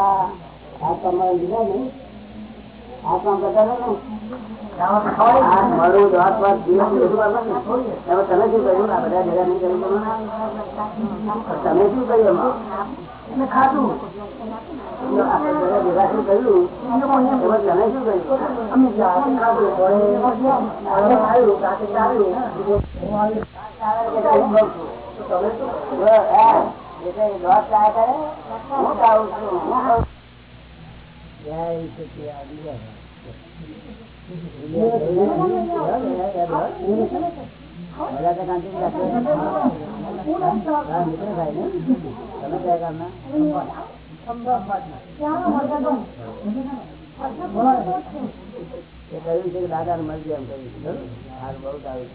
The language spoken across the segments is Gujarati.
આ તમારે લીધા ને. મારું જીવન તમે શું કહ્યું? આ બધા ભેગા નહીં કર્યું તમે તમે શું કર્યું એમાં? ખાધું. આપણે બધા ભેગા શું કર્યું એમાં તમે શું છું દાદા ને મળશે એમ કહ્યું બહુ સારું.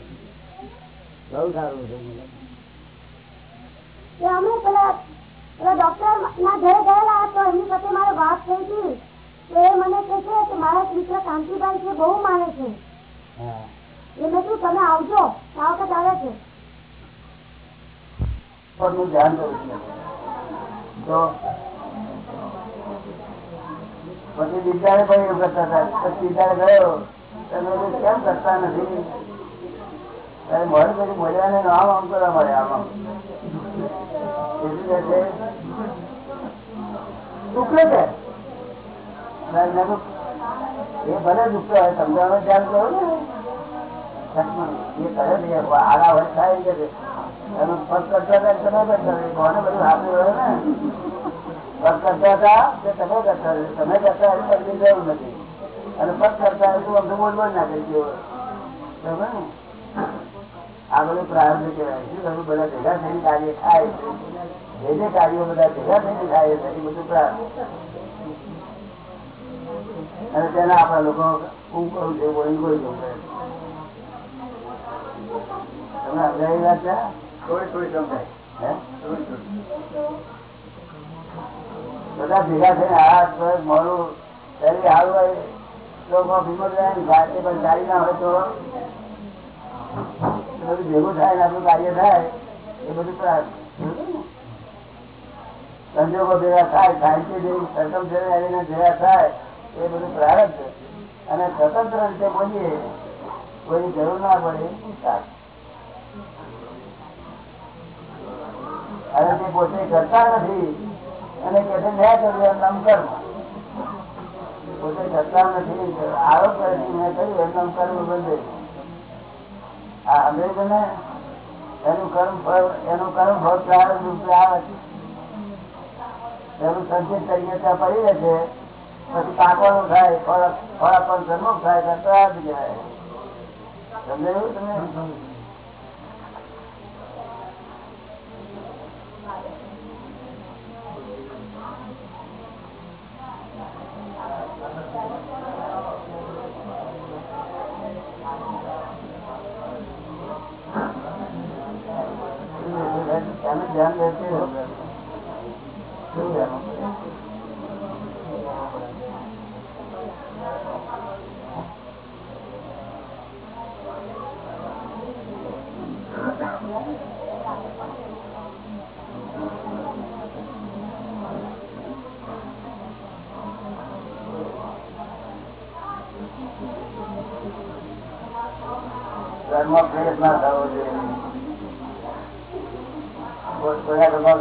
બહુ સારું કે અમે પેલા પેલા ડોક્ટર ના ઘરે ગયેલા તો એમની સાથે મારે વાત થઈ હતી. તો એ મને કહે છે કે મારા મિત્ર કાંતિભાઈ છે બહુ માને છે. એ મેં કીધું તમે આવજો આ વખત આવે છે. નું ધ્યાન કરું છું. તો પછી વિચારે પણ એવું કરતા હતા. પછી વિચાર ગયો. તમે કેમ કરતા નથી? ત્યારે મળે પછી મળ્યા ને આમ આમ કરવા મળે આમ આમ એટલી જશે દુઃખે છે ત્યારે મેં કીધું, એ ભલે એનું હતા તમે કરતા હતા. કોને બધું હાથે હોય ને પગ કરતા હતા તમે કરતા તમે કરતા હતા પગની જરૂર નથી અને પગ કરતા હોય અમને બોલ બોલ ના દો બરાબર ને આ બધું પ્રારંભ કહેવાય શું કરું બધા ભેગા થઈને કાર્ય થાય. જે જે કાર્યો બધા ભેગા થઈને થાય એ બધું પ્રારંભ. અને તેના આપણા લોકો હું કરું છું બોલી કોઈ કહું કરે સમજાવી વાત છે? થોડી થોડી સમજાય. બધા ભેગા થઈને હાથ મારું શરીર સારું હોય તો ભીમો જાય જાતે પણ ગાડી ના હોય તો? બધું ભેગું થાય આપણું કાર્ય થાય, એ બધું. સંજોગો ભેગા થાય સાહિત્ય જેવું સરકમ ભેગા થાય, એ બધું પ્રારબ્ધ અને સ્વતંત્ર રીતે બોલીએ કોઈ જરૂર ના પડે. અને તે પોતે કરતા નથી, અને કે છે મેં કર્યું એમ કર્મ પોતે કરતા નથી, આરોપ કરે મેં કર્યું એમ કર્મ બંધ આ અંગ્રેજોને એનું કર્મ એનું કર્મ ફળ પ્રારંભ રૂપે આવે છે એનું સંચિત તરીકે ત્યાં પડી રહે છે. પછી પાકવાનું થાય, ફળ ફળ થાય, ત્યાં પ્રારંભ કહેવાય સમજાયું તમે ધ્યાન રહેશે શું ધ્યાન? ઘરમાં ક્લેશ ના થવો જોઈએ કોઈ-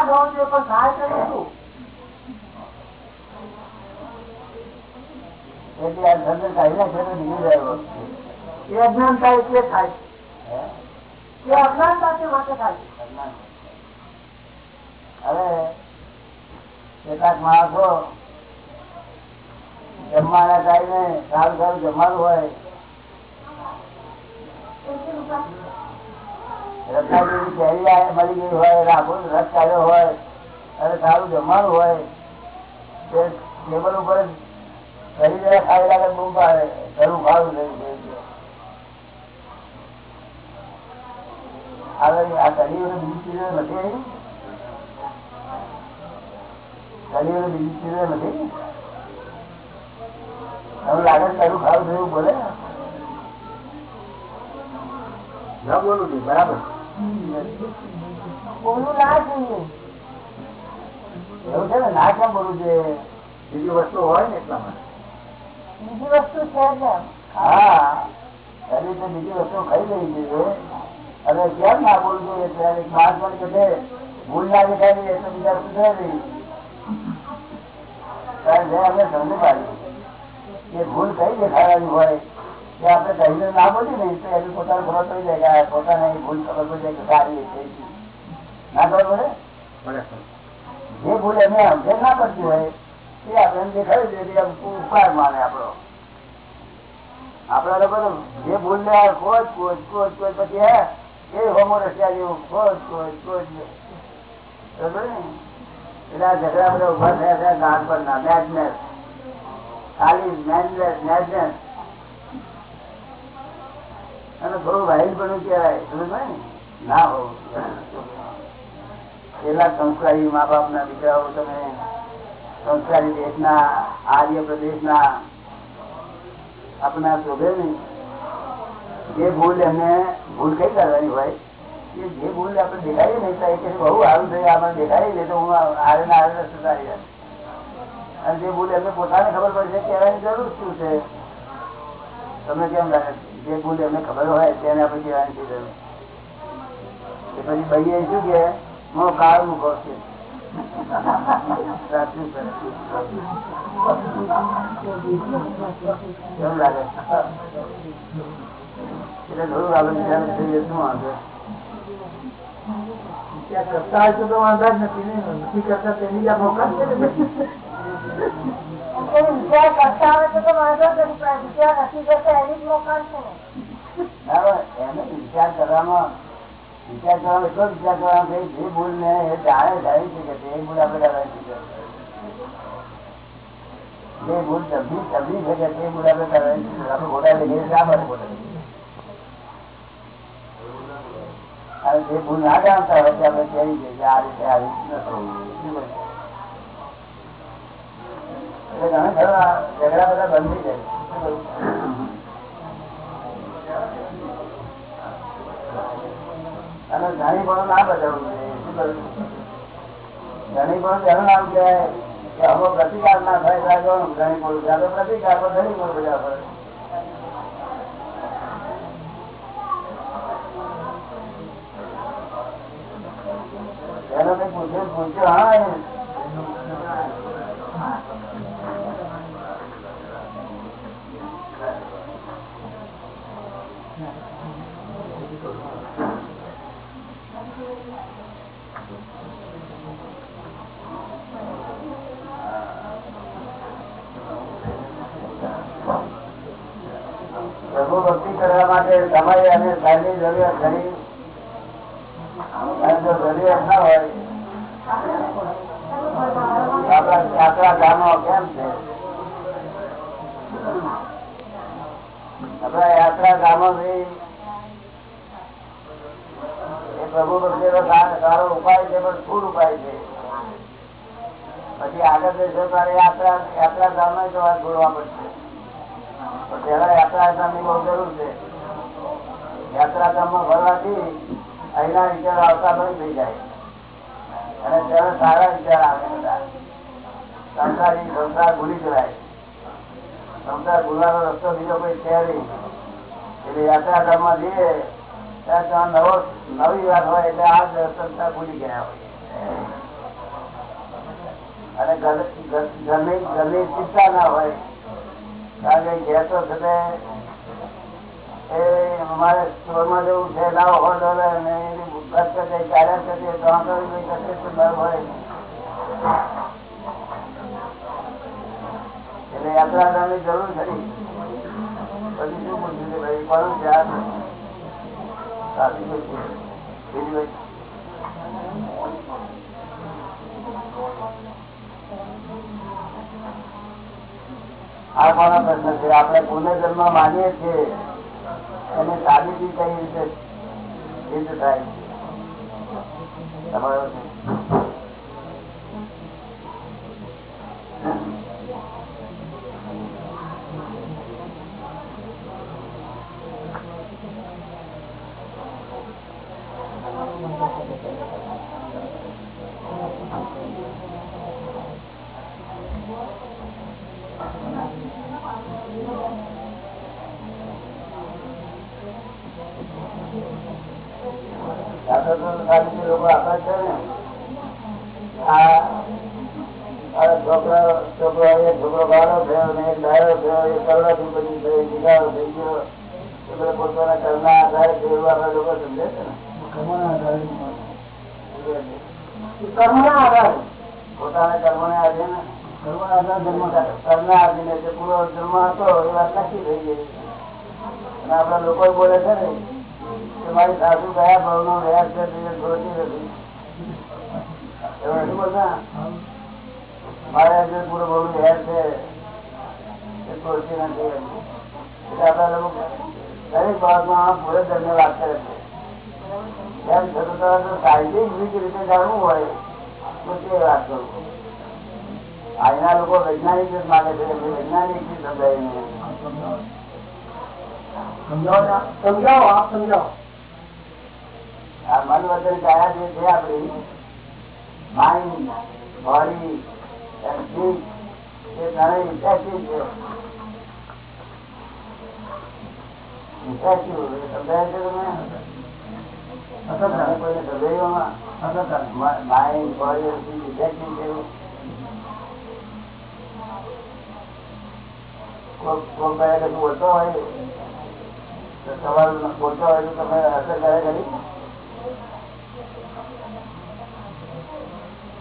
થવું જોઈએ પણ થાય છે ને શું? એટલે આ ધંધો કાઢી નાખે તો નીકળી જાય. એ અજ્ઞાનતા એટલે થાય હવે કેટલાક માણસો જમવાના ટાઈમે સારું સારું જમવાનું હોય રત્નાગીરી કેરી મળી ગઈ હોય રાખો રસ કાઢ્યો હોય અને સારું જમવાનું હોય તે ટેબલ ઉપર ઘરી જરા ખાઈ લાગે બૂમ પાડે ઘરું ખાવું નહીં હવે આ બીજી ચીજો નથી આવી બીજી ચીજો નથી હવે લાગે છે ઘરું થયું બોલે? ન બોલું નહીં બરાબર. બોલવું ના જોઈએ. એવું છે ને? ના કેમ બોલવું છે? બીજી વસ્તુ હોય ને એટલા માટે બીજી વસ્તુ છે હા. શરીર બીજી વસ્તુ ખાઈ રહી છે. હવે કેમ ના બોલવું જોઈએ ત્યારે માણસ પણ છે ભૂલ ના દેખાય એટલે બીજા સુધરે. નહીં કારણ કે અમે સમજી પાડી ભૂલ કઈ દેખાડવાની હોય કે આપણે કહીને ના બોલી નહીં તો એની પોતાનો ખબર પડી જાય કે પોતાને ભૂલ ખબર પડી જાય કે સારી ના ખબર પડે? જે ભૂલ એમને સમજણ ના પડતી હોય એ આપણે દેખાડી દે કે ઉપકાર માને આપણો. આપડા લોકો જે ભૂલ ને કોચ કોચ કોચ કોચ પછી હે એ હોમો ને? મેચનેસ ખાલી સંસ્કારી મા બાપ ના? દીકરાઓ તમે સંસ્કારી દેશના, આર્ય પ્રદેશના આપના શોભે નહીં જે ભૂલ એમને ભૂલ કઈ કરવાની હોય? કે જે ભૂલ આપણે દેખાડી નહીં એ બહુ સારું થયું, આપણે દેખાડી દે તો હું આરે ને આરે રસ્તે અને જે ભૂલ એમને પોતાને ખબર પડશે કહેવાની જરૂર શું છે? તમને કેમ લાગે? જે ભૂલ એમને ખબર હોય તેને આપણે કહેવાની છે જરૂર? પછી ભાઈએ શું કે હું કાળ મૂકો છે. કેમ લાગે? એટલે થોડું આપણે ધ્યાન થઈએ શું વાંધો? ત્યાં કરતા હોય તો તો વાંધા જ નથી ને નથી કરતા તેની જ આ છે ને પછી. કે વિચાર કરતા હોય તો વાંધો વિચાર નથી કરતા એની જ મોકલ છે ને. ના હોય, એને વિચાર કરવામાં વિચાર કરવામાં એટલો વિચાર કરવામાં કે જે ભૂલ ને એ જાણે જાણી શકે છે એ ભૂલ આપણે જે ભૂલ સમજી સમજી શકે તે ભૂલ આપણે કરવાની શકે આપણે ખોટા લઈએ માટે ખોટા લઈએ? અને જે ભૂલ ના જાણતા હોય આપણે કહેવી છે આ રીતે આ રીતે ન કહે? ઝઘડા નામ કે આવો પ્રતિકાર ના થાય ધણી પ્રતિકાર પર ધણી પણ બજાવવા પડે. ભક્તિ કરવા માટે સમય અને ધનની જરૂરિયાત ખરી અને જો જરૂરિયાત ના હોય. આપણા યાત્રા ગામો પ્રભુ સારો ઉપાય છે, પણ સ્થૂળ ઉપાય છે? પછી આગળ જશો ત્યારે યાત્રા યાત્રા ગામમાં તો વાત જોડવા પડશે. પણ પહેલા યાત્રા ગામની બહુ જરૂર છે. યાત્રા ગામમાં ફરવાથી અહીંના વિચારો આવતા બંધ થઈ જાય. અને ત્યારે સારા વિચાર આવે બધા. સંસારી, સંસાર ભૂલી જવાય. સંસાર ભૂલવાનો રસ્તો બીજો કોઈ છે નહીં. એટલે યાત્રા ગામમાં જઈએ, ત્યાં ત્યાં નવો, નવી વાત હોય એટલે આ જ સંસાર ભૂલી ગયા હોય. અને ઘર- ઘર- ઘરની ઘરની ચિંતા ના હોય. કારણ કે ગેસો છે અમારે સ્ટોરમાં જવું છે લાવો જરૂર ખરી પછી શું પૂછ્યું કે ભાઈ, કોનું આ? સાચું. બીજું? આ કોનો પ્રશ્ન છે આપણે પુનર્જન્મ માનીએ છીએ એને સાબિતી કઈ રીતે સિદ્ધ થાય. તમારો છે? દાદા લોકો આપે છે ને? આ આ છોકરો છોકરો એક છોકરો બારો થયો ને એક ડાયો થયો એક કરોડાથી બધી થયો જીગાડો થઈ ગયો. એ બધા પોતાના કર્મના આધારે છે એવું આપણા લોકો સમજે છે ને? કર્મના આધારે. પોતાના કર્મને આધીને કર્મના આધારે જન્મ કર્મના આધીને જે પૂરો જન્મ હતો એ વાત નક્કી થઈ ગઈ. અને આપણા લોકો બોલે છે ને કે મારી સાસુ કયા એટલે આપણા લોકો રીતે જાણવું હોય, તો તે વાત કરું આજના લોકો વૈજ્ઞાનિક જ માગે છે વૈજ્ઞાનિક સમજાય ને. સમજાવો, આપ સમજાવો. આ મન વચન કાયા જે છે આપણી માઇન્ડ બોડી એ ત્રણેય ઇફેક્ટિવ છે ઇફેક્ટિવ સમજાય છે તમે કોઈને સમજાયું માઇન્ડ બોડી ઇફેક્ટિવ છે સવાલ ઓછો હોય. તો તમે અસર કરે ખરી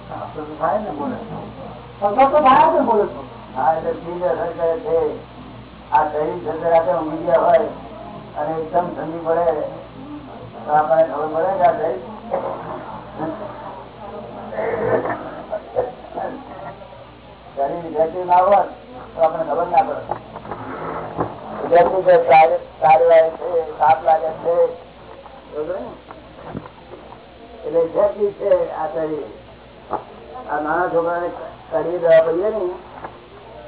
અસર તો એટલે ના હોત તો આપણને ખબર ના પડે. સારી સારી લાગે છે, સાપ લાગે છે એટલે ઇફેક્ટિવ છે આ શરીર. આ નાના છોકરાને કઢી દવા પડીએ ને,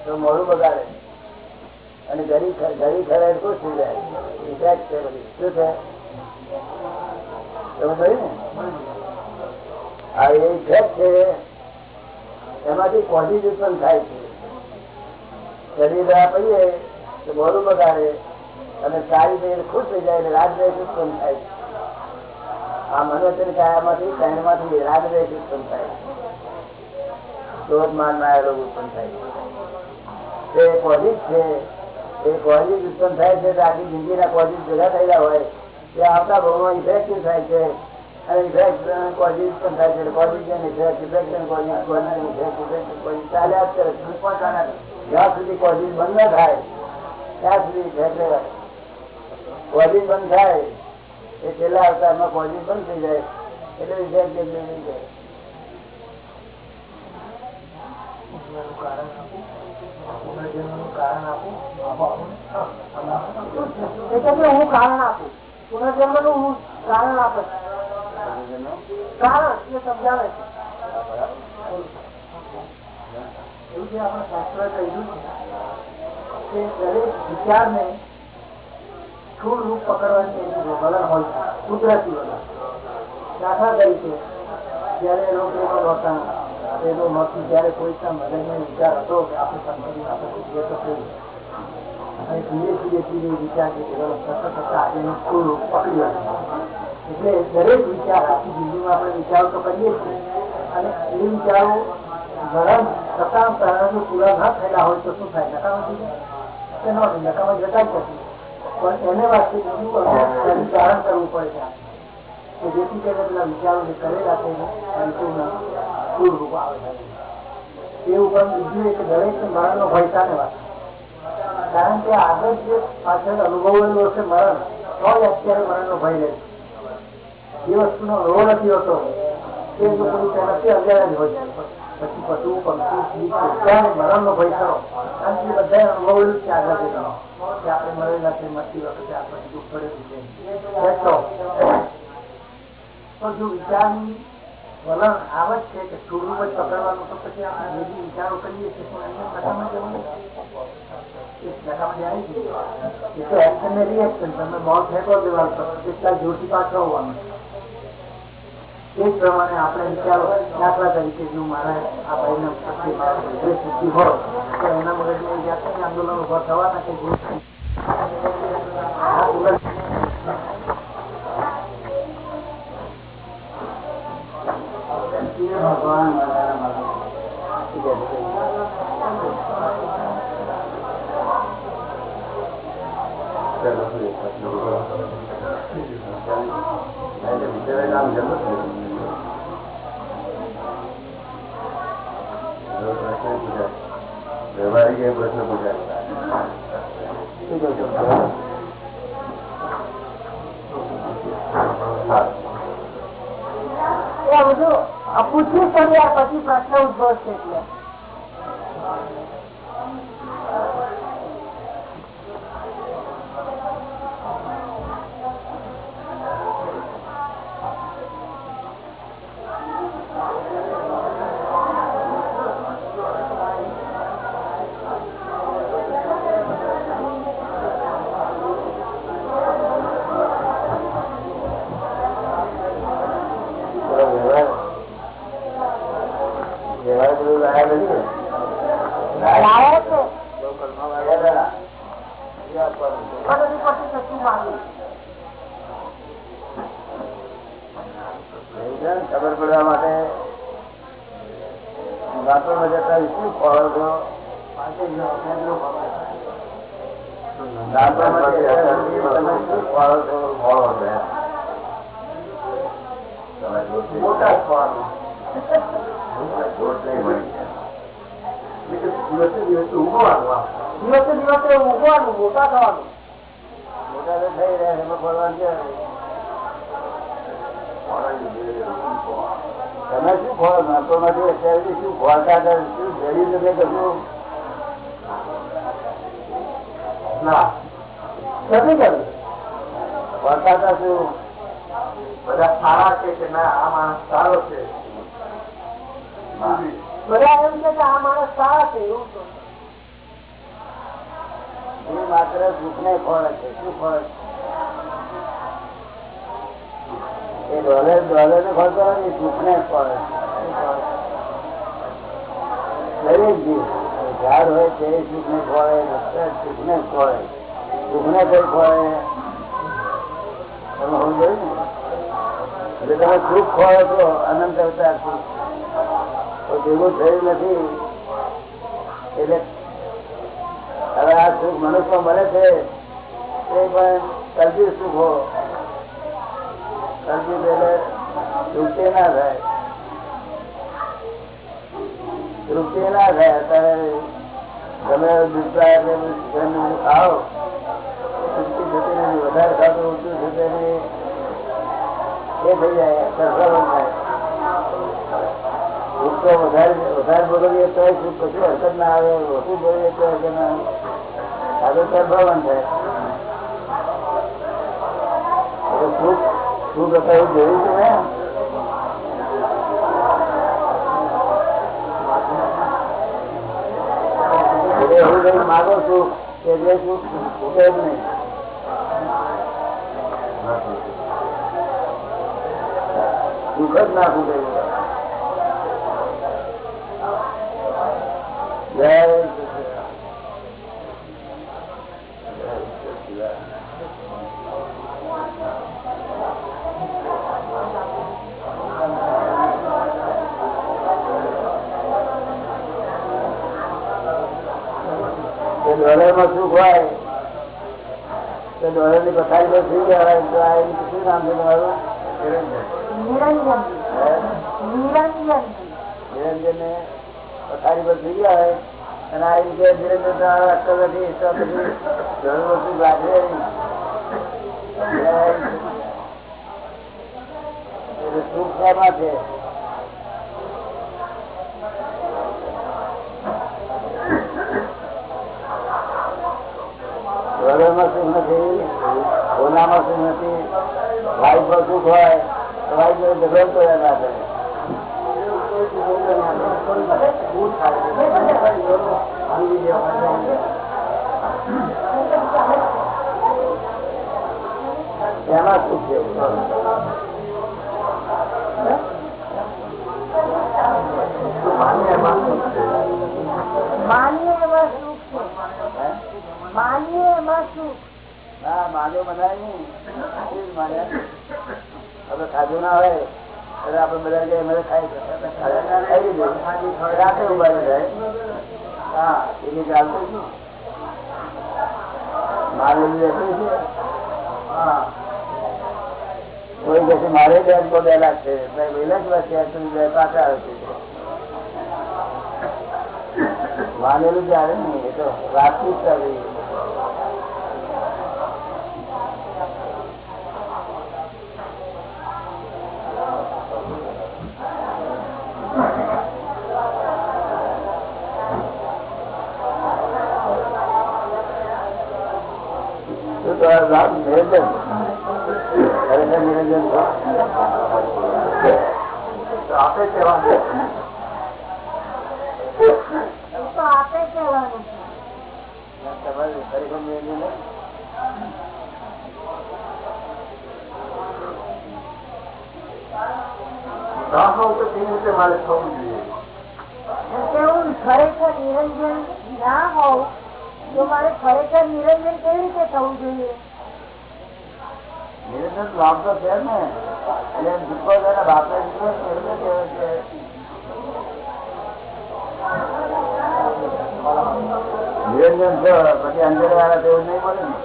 તો મોડું બગાડે. અને ઘરી ઘરી ખરાય તો શું જાય છે શું છે આ એમાંથી કોઝિજ ઉત્પન્ન થાય છે. ઘડી દવા પડીએ, તો મોડું બગાડે અને સારી થઈ ખુશ થઈ જાય રાગદ્વેષ ઉત્પન્ન થાય આ મનોચન કાયામાંથી શહેરમાંથી રાગદ્વેષ ઉત્પન્ન થાય ક્રોધ માન રોગ ઉત્પન્ન થાય છે. કોઝિજ છે, એ કોઝિજ ઉત્પન્ન થાય છે આખી જિંદગીના કોઝિજ ભેગા થયેલા હોય તે આવતા ઇફેક્ટિવ થાય છે? અને ઇફેક્ટ કોઝિજ ઉત્પન્ન છે કોઝિજ ચાલ્યા જ કરે પણ જ્યાં સુધી કોઝિજ બંધ ન થાય, ત્યાં સુધી ઇફેક્ટ રહેવાય બંધ થાય, એ છેલ્લા અવતારમાં કોઝિજ બંધ થઈ જાય, એટલે પુનર્જન્મનું કારણ આપું પુનર્જન્મનું કારણ આપો આપો આપો. ને. હા, આપો. હું કારણ આપું. હું કારણ એ સમજાવે છે. એવું જે આપણે કહ્યું છે કે દરેક વિચારને સ્થૂળ રૂપ પકડવાની એની વલણ હોય છે કુદરતી વલણ. દાખલા તરીકે જયારે લોકો હતા એટલે દરેક વિચાર આખી જિંદગીમાં આપણે વિચારો તો કરીએ છીએ. અને એ વિચારો ગરમ થતા પ્રાણનું પૂરા ન થયેલા હોય તો શું થાય? નકામથી કે ન થાય, નકામાં જતા જ નથી. પણ એને અમુક ધારણ કરવું પડે છે. કે જેથી કરીને પેલા વિચારો કરેલા છે સ્થૂળ રૂપ આવે છે. એ ઉપર બીજું એક દરેક મરણ નો ભય કાને કારણ કે આગળ જે પાછળ અનુભવેલું હશે મરણ, તો જ અત્યારે મરણ નો ભય છે. એ વસ્તુનો અનુભવ નથી હોતો. એ લોકોની અજાણ જ હોય. પછી પશુ પક્ષી બધાને મરણ નો ભય કરો. કારણ કે બધા અનુભવેલું છે આગળ જતા કે આપણે મળેલા છે મરતી વખતે આપણે દુઃખ પડેલું છે. તો જો વિચારની એ પ્રમાણે આપણે વિચારો. દાખલા તરીકે જો મારા આ ભાઈ ને મારા હોય, તો એના મગજમાં આંદોલન ઊભા થવાના કે ભગવાન પૂછ્યું વાર પછી પ્રશ્ન ઉદભવશે એટલે. દિવસે દિવસે ઊંઘવાનું મોટા થવાનું. મોટા તો થઈ રહ્યા એમાં છે. તમે શું ખોળો નાતો નથી અત્યારે શું ખોળતા શું જડ્યું તમે કશું ના. નથી કર્યું. ખોળતા હતા શું? બધા સારા છે કે ના? આ માણસ સારો છે. બધા એમ છે કે આ માણસ સારા છે એવું એ માત્ર સુખને ખોળે છે. શું ફળ છે? એ ડોલર ડોલર ને ફળ નથી સુખને સુખ ને ફળ દરેક ઝાડ હોય તે ફળે સુખ ને ફળે સુખ ને કઈ ફળે તમે સમજાયું ને? એટલે તમે સુખ ખોળો છો અનંત અવતાર સુખ. ભેગું થયું નથી. એટલે હવે આ સુખ મનુષ્ય મળે છે, એ પણ કલ્પિત સુખો કલ્પિત એટલે તૃપ્તિ ના થાય. તૃપ્તિ ના થાય, અત્યારે તમે દુસરા એટલે ખાઓ. તૃપ્તિ થતી નથી, વધારે ખાતું ઓછું થશે એ થઈ જાય સરખામણ થાય. તો વધારે વધારે ભોગવીએ તો સુખ હરકત ના આવે ઓછું બોલીએ તો હરકત ના આવે. સરભાવન થાય એટલે સુખ સુખ હતા એવું જોયું છે ને? એટલે એવું કઈ માગો છું જે સુખ ખૂટે જ નહીં. સુખ જ ના ખૂટે જય પથારી પર ગયા અને આ રીતે નિરંજન અક્કલ નથી તો પછી ઘણું બધું લાગે સુખ શામાં છે. વગરમાં સુખ નથી ઓનામાં સુખ નથી વાઈફમાં સુખ હોય તો વાઈફ જોડે ઝઘડો કર્યા ના કરે એમાં સુખ છે માનીએ એમાં સુખ છે હે? માનીએ એમાં સુખ ના માન્યો મનાય નહીં એ જ માન્યા હવે ખાધું ના હોય, એટલે આપણે બધા જે મને ખાઈ જાય. હા, એની ચાલતું કોઈ કહે મારે બે બે છે. પાછા આવે છે. માનેલું ને, એ તો રાતથી જ ચાલે તો તમારું નામ નિરંજન ખરેખર નિરંજન છો? આપે કહેવાનું એ તો આપે કહેવાનું છે તમારું ખરેખર નિરંજન નથી? ના હોવ તો કેવી રીતે મારે થવું જોઈએ એમ કે હું ખરેખર નિરંજન ના હોઉં તો મારે ખરેખર નિરંજન કેવી રીતે થવું જોઈએ નિરંજન નામ તો છે ને એટલે એમ દીપકો તેના બાપને દીકરો નિરંજન કહેવાય છે નિરંજન છો પછી અંદર વાળા તેવું નહીં મળે ને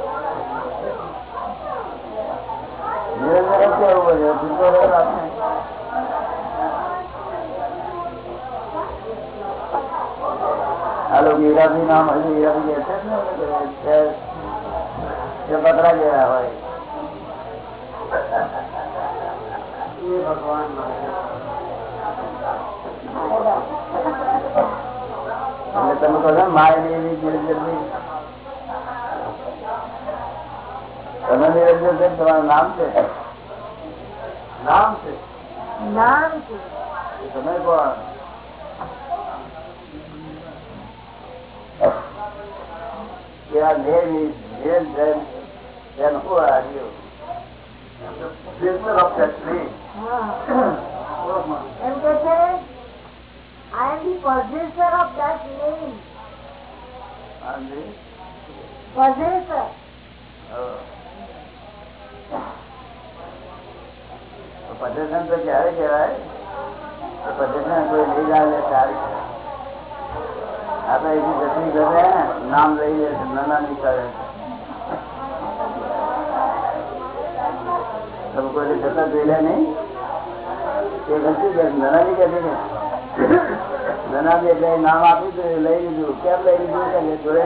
નિરંજન જ કહેવું પડે દીપકો રહે બાપને આ લોકો હીરાભી નામ હજુ હીરાભી કહે છે ને કે જે પકડા ગયા હોય એ ભગવાન એટલે તમે કહો છો માય એવી નિરંજનની તમે નિરંજન છે તમારું નામ છે? નામ છે. નામ છે. તમે કોણ કે આ name is Niranjan then who are you? business of that name. હા. એમ કે છે I am the possessor of that name possessor. તો ક્યારે કહેવાય? possession કોઈ લઈ જાય સારી આપણે એની જતી કરે નામ લઈ લે નાના ની કરે તમે કોઈ જતા જોયેલા નહીં એ ગલતી કે નાનાની એટલે નામ આપ્યું લઈ લીધું. કેમ લઈ જોડે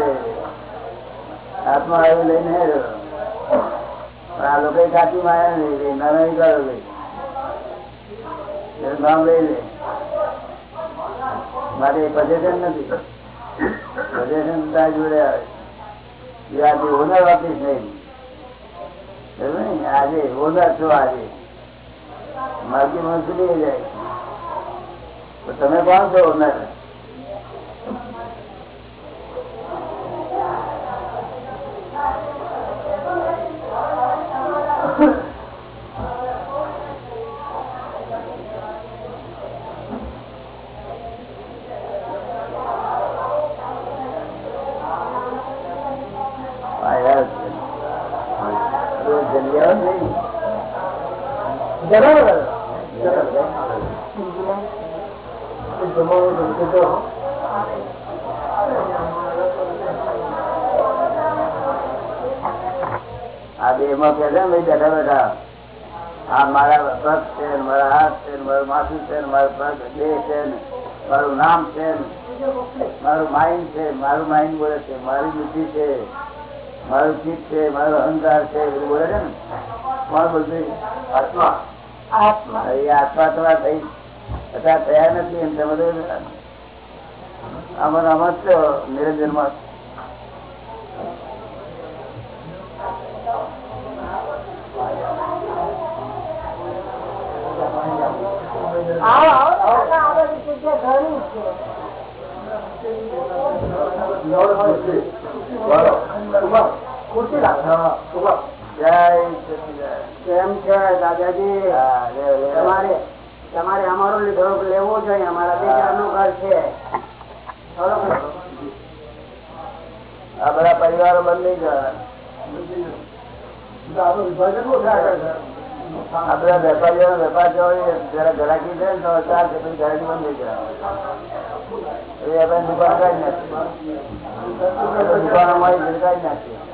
રહે હાથમાં આવી લઈને આ લોકો કાચી માયા નહીં રે નાનાની કરો લઈ નામ લઈ લે. મારે પજેશન નથી. પજેશન જોડે આવે. એ આજે ઓનર ઓફિસ નહીં સમજ્યો ને? આજે ઓનર છો આજે. મારી મનસુલી જાય. તો તમે કોણ છો ઓનર તો આ બે માં કે છે બેઠા બેઠા. આ મારા પગ છે મારા હાથ છે મારું માથું છે મારું પગ, દેહ છે મારું નામ છે મારું માઇન્ડ છે, મારું માઇન્ડ બોલે છે, મારી બુદ્ધિ છે, મારું ચિત્ત છે, મારો અહંકાર છે, એવું બોલે છે ને. કોણ બોલશે આત્મા. આત્મા તમારા થઈ અત્યારે થયા નથી એમ તમે અમર આમાં છો નિરંજનમાં બધી ખુરશી. જય સચિદાનંદ. કેમ છે દાદાજી. તમારે તમારે અમારો લીધો લેવો જોઈએ અમારા બે ઘર છે. આ બધા પરિવારો બંધ. આ બધા વેપારીઓ વેપાર જોવા જરા ઘરાકી છે ને તો ચાર છે પછી ઘરાકી બંધ થઈ જાય. એ આપણે દુકાન કાઢી નાખીએ દુકાનોમાં કાઢી નાખીએ એનાથી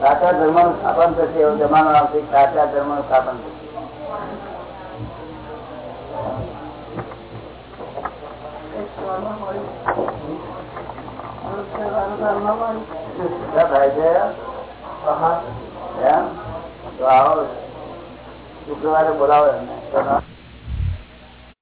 સાચા ધર્મનું સ્થાપન થશે એવો જમાનો આવશે સાચા ધર્મનું સ્થાપન થશે ભાઈ છે. તો આવો. શુક્રવારે બોલાવો એમને.